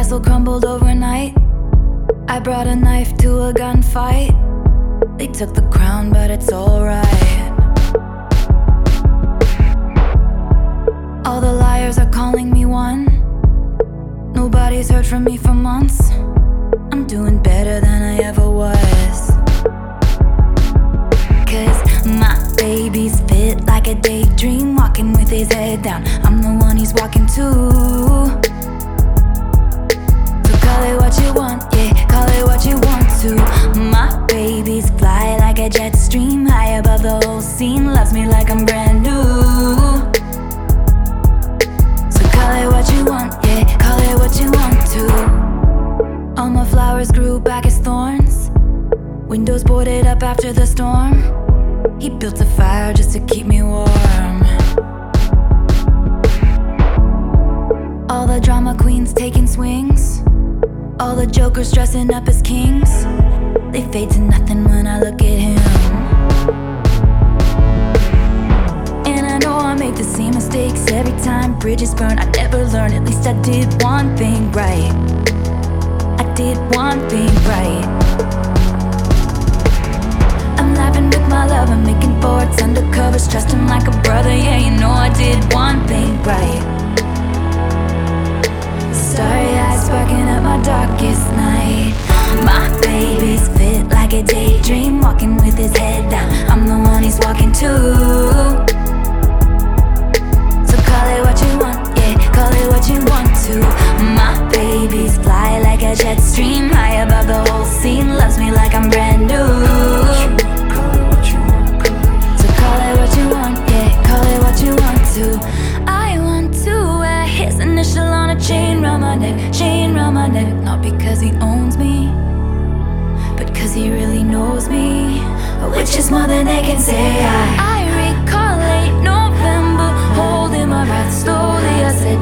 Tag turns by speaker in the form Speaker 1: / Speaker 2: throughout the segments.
Speaker 1: castle crumbled overnight. I brought a knife to a gunfight. They took the crown, but it's alright. All the liars are calling me one. Nobody's heard from me for months. I'm doing better than I ever was. Cause my baby's fit like a daydream, walking with his head down. I'm the one he's walking to. Whole scene, loves me like I'm brand new. So call it what you want, yeah, call it what you want to. All my flowers grew back as thorns. Windows boarded up after the storm. He built a fire just to keep me warm. All the drama queens taking swings. All the jokers dressing up as kings. They fade to nothing when I look at him. Same mistakes every time bridges burn. I never learn, at least I did one thing right. I did one thing right. I'm laughing with my love, I'm making forwards undercovers, trust him like a brother. Yeah, you know I did one thing right. Starry eyes sparking up my darkest night. My baby's fit like a daydream, walking with his head down. I'm the one he's walking to. More than they can say. I, I recall late November, holding my breath slowly. I said,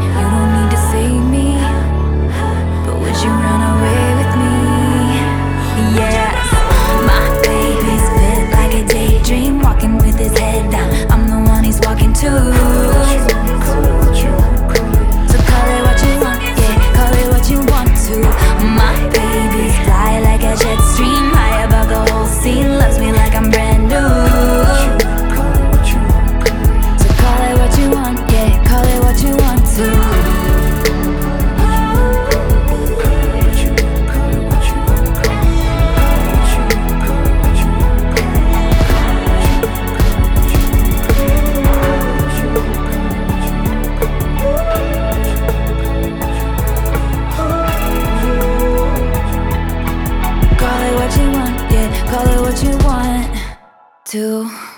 Speaker 1: to.